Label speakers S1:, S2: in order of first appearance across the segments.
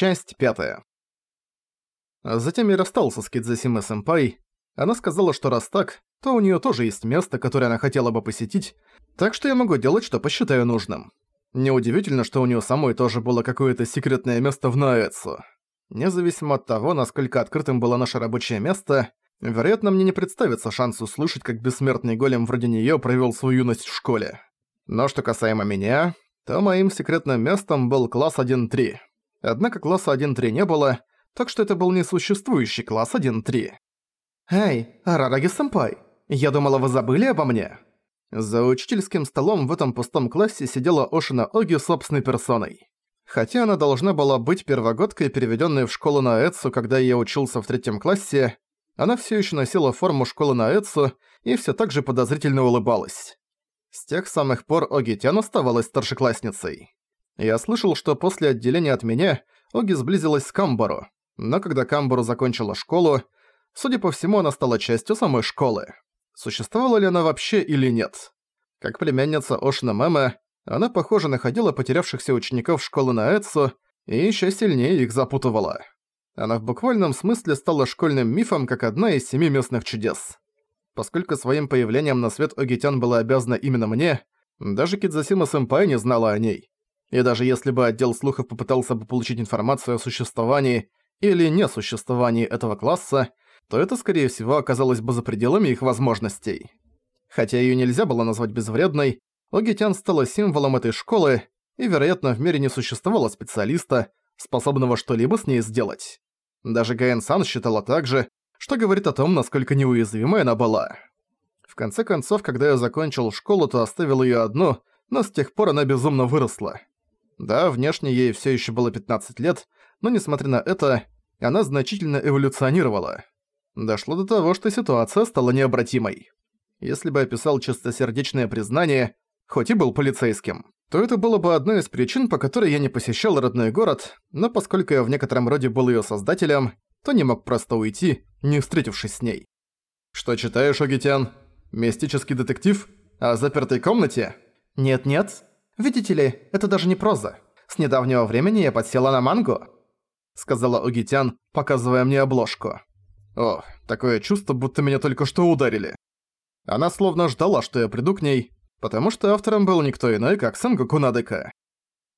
S1: Часть пятая. Затем я расстался с Кидзасимой Сэмпай. Она сказала, что раз так, то у неё тоже есть место, которое она хотела бы посетить, так что я могу делать, что посчитаю нужным. Неудивительно, что у неё самой тоже было какое-то секретное место в Наэцу. Независимо от того, насколько открытым было наше рабочее место, вероятно, мне не представится шанс услышать, как бессмертный голем вроде неё провёл свою юность в школе. Но что касаемо меня, то моим секретным местом был класс 1-3. Однако класса 1-3 не было, так что это был несуществующий класс 1-3. «Эй, Арараги-сэмпай, я думала, вы забыли обо мне?» За учительским столом в этом пустом классе сидела Ошина Оги собственной персоной. Хотя она должна была быть первогодкой, переведенной в школу на Эцу, когда я учился в третьем классе, она все еще носила форму школы на Эцу и все так же подозрительно улыбалась. С тех самых пор Оги Тян оставалась старшеклассницей. Я слышал, что после отделения от меня Оги сблизилась с Камбару, но когда Камбару закончила школу, судя по всему, она стала частью самой школы. Существовала ли она вообще или нет? Как племянница Ошина Мэма, она, похоже, находила потерявшихся учеников школы на Эцу и еще сильнее их запутывала. Она в буквальном смысле стала школьным мифом, как одна из семи местных чудес. Поскольку своим появлением на свет Огитян была обязана именно мне, даже Кидзасима-сэмпай не знала о ней. И даже если бы отдел слухов попытался бы получить информацию о существовании или несуществовании этого класса, то это, скорее всего, оказалось бы за пределами их возможностей. Хотя её нельзя было назвать безвредной, Огитян стала символом этой школы, и, вероятно, в мире не существовало специалиста, способного что-либо с ней сделать. Даже Гаэн-сан считала так же, что говорит о том, насколько неуязвимой она была. В конце концов, когда я закончил школу, то оставил её одну, но с тех пор она безумно выросла. Да, внешне ей всё ещё было 15 лет, но несмотря на это, она значительно эволюционировала. Дошло до того, что ситуация стала необратимой. Если бы описал чистосердечное признание, хоть и был полицейским, то это было бы одной из причин, по которой я не посещал родной город, но поскольку я в некотором роде был её создателем, то не мог просто уйти, не встретившись с ней. «Что читаешь, Огитян? Мистический детектив? О запертой комнате?» «Нет-нет. Видите ли, это даже не проза. С недавнего времени я подсела на мангу», — сказала Огитян, показывая мне обложку. О, такое чувство, будто меня только что ударили. Она словно ждала, что я приду к ней, потому что автором был никто иной, как Сангоку Надека.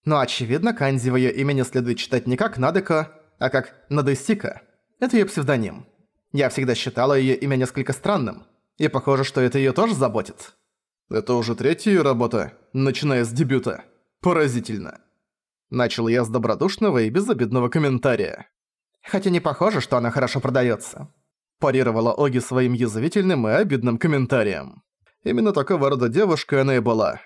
S1: Но очевидно, канзи в её имени следует читать не как Надека, а как Надесика. Это её псевдоним. Я всегда считала её имя несколько странным, и похоже, что это её тоже заботит. Это уже третья её работа, начиная с дебюта. Поразительно. Начал я с добродушного и безобидного комментария. Хотя не похоже, что она хорошо продается. Парировала Оги своим язвительным и обидным комментарием. Именно такого рода девушка она и была.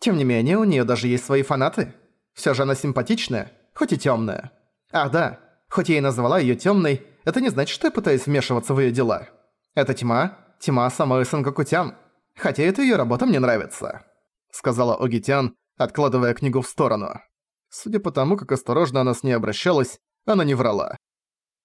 S1: Тем не менее, у нее даже есть свои фанаты. Все же она симпатичная, хоть и темная. Ах да, хоть я и назвала ее темной, это не значит, что я пытаюсь вмешиваться в ее дела. Это тьма, тьма самой Сангокутян. Хотя эта ее работа мне нравится. Сказала Огитян, откладывая книгу в сторону. Судя по тому, как осторожно она с ней обращалась, она не врала.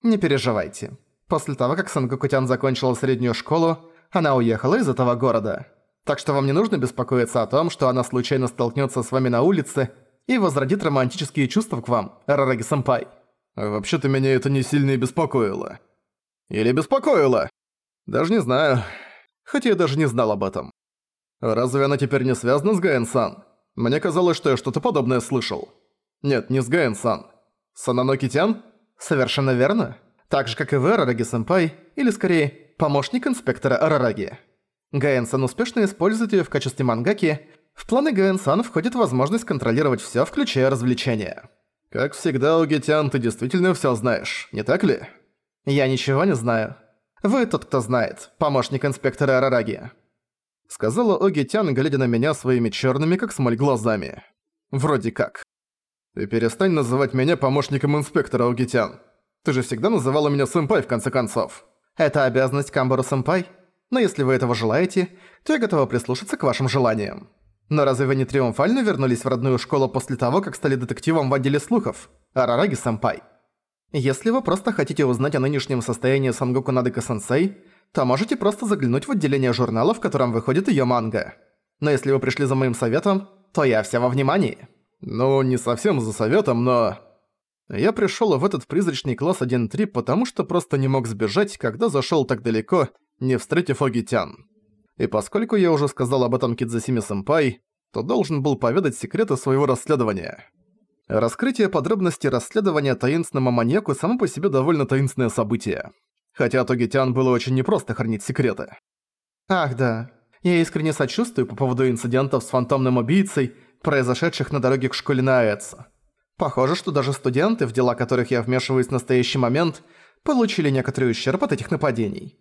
S1: Не переживайте. После того, как Сангокутян закончила среднюю школу, она уехала из этого города. Так что вам не нужно беспокоиться о том, что она случайно столкнется с вами на улице и возродит романтические чувства к вам, Рараги-сэмпай. Вообще-то меня это не сильно и беспокоило. Или беспокоило? Даже не знаю. Хотя я даже не знал об этом. Разве она теперь не связана с Гаэн-сан? Мне казалось, что я что-то подобное слышал. Нет, не с Гаэн-сан. Сананоки-тян? Совершенно верно. Так же, как и вы, Арараги-сэмпай, или скорее, помощник инспектора Арараги. Гаэн-сан успешно использует её в качестве мангаки. В планы Гаэн-сан входит возможность контролировать всё, включая развлечения. Как всегда, Угитян, ты действительно всё знаешь, не так ли? Я ничего не знаю. Вы тот, кто знает, помощник инспектора Арараги. Сказала Огитян, глядя на меня своими чёрными, как смоль, глазами. Вроде как. Ты перестань называть меня помощником инспектора, Огитян. Ты же всегда называла меня сэмпай в конце концов. Это обязанность Камбару-сэмпай. Но если вы этого желаете, то я готова прислушаться к вашим желаниям. Но разве вы не триумфально вернулись в родную школу после того, как стали детективом в отделе слухов? Арараги-сэмпай. Если вы просто хотите узнать о нынешнем состоянии Сангоку Надека-сенсей, то можете просто заглянуть в отделение журнала, в котором выходит её манга. Но если вы пришли за моим советом, то я вся во внимании. «Ну, не совсем за советом, но...» Я пришёл в этот призрачный класс 1-3, потому что просто не мог сбежать, когда зашёл так далеко, не встретив Огитян. И поскольку я уже сказал об этом Кидзасими-сэмпай, то должен был поведать секреты своего расследования. Раскрытие подробностей расследования таинственному маньяку само по себе довольно таинственное событие. Хотя Тогитян было очень непросто хранить секреты. Ах да, я искренне сочувствую по поводу инцидентов с фантомным убийцей, произошедших на дороге к школе на Аэцу. Похоже, что даже студенты, в дела которых я вмешиваюсь в настоящий момент, получили некоторый ущерб от этих нападений.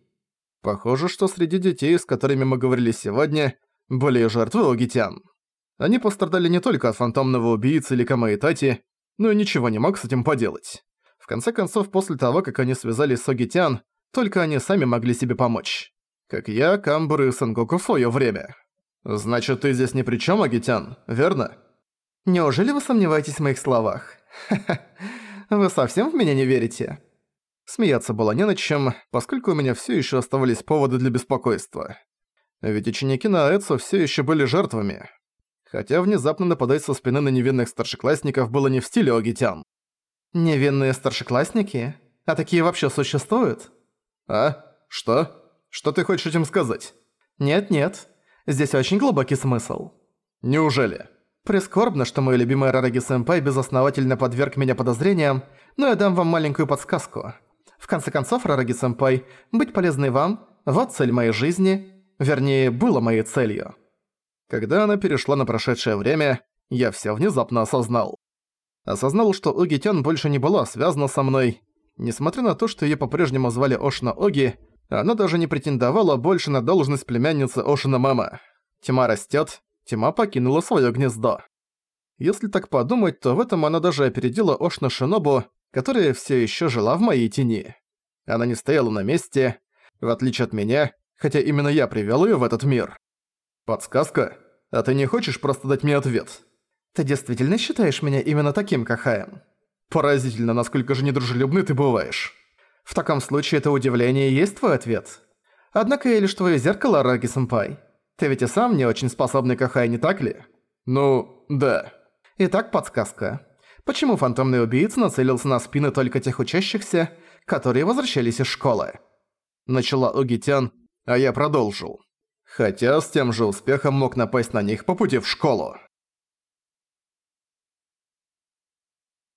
S1: Похоже, что среди детей, с которыми мы говорили сегодня, были жертвы Огитян. Они пострадали не только от фантомного убийцы или Камаитати, но и ничего не мог с этим поделать. В конце концов, после того, как они связались с Огитян, только они сами могли себе помочь. Как я, Камбур и Сангоку в своё время. Значит, ты здесь ни при чём, Агитян, верно? Неужели вы сомневаетесь в моих словах? Вы совсем в меня не верите? Смеяться было не над чем, поскольку у меня всё ещё оставались поводы для беспокойства. Ведь ученики на Аэцу всё ещё были жертвами хотя внезапно нападать со спины на невинных старшеклассников было не в стиле Огитян. «Невинные старшеклассники? А такие вообще существуют?» «А? Что? Что ты хочешь этим сказать?» «Нет-нет, здесь очень глубокий смысл». «Неужели?» Прискорбно, что мой любимый Рараги-сэмпай безосновательно подверг меня подозрениям, но я дам вам маленькую подсказку. В конце концов, Рараги-сэмпай, быть полезной вам – вот цель моей жизни, вернее, было моей целью. Когда она перешла на прошедшее время, я всё внезапно осознал. Осознал, что Оги Тян больше не была связана со мной. Несмотря на то, что её по-прежнему звали Ошина Оги, она даже не претендовала больше на должность племянницы Ошина Мама. Тьма растёт, тьма покинула своё гнездо. Если так подумать, то в этом она даже опередила Ошна Шинобу, которая всё ещё жила в моей тени. Она не стояла на месте, в отличие от меня, хотя именно я привёл её в этот мир. «Подсказка? А ты не хочешь просто дать мне ответ?» «Ты действительно считаешь меня именно таким, Кахаем?» «Поразительно, насколько же недружелюбный ты бываешь». «В таком случае это удивление и есть твой ответ. Однако я лишь твое зеркало, Раги-сэмпай. Ты ведь и сам не очень способный Кахай, не так ли?» «Ну, да». Итак, подсказка. Почему фантомный убийца нацелился на спины только тех учащихся, которые возвращались из школы? Начала Угитян, а я продолжил хотя с тем же успехом мог напасть на них по пути в школу.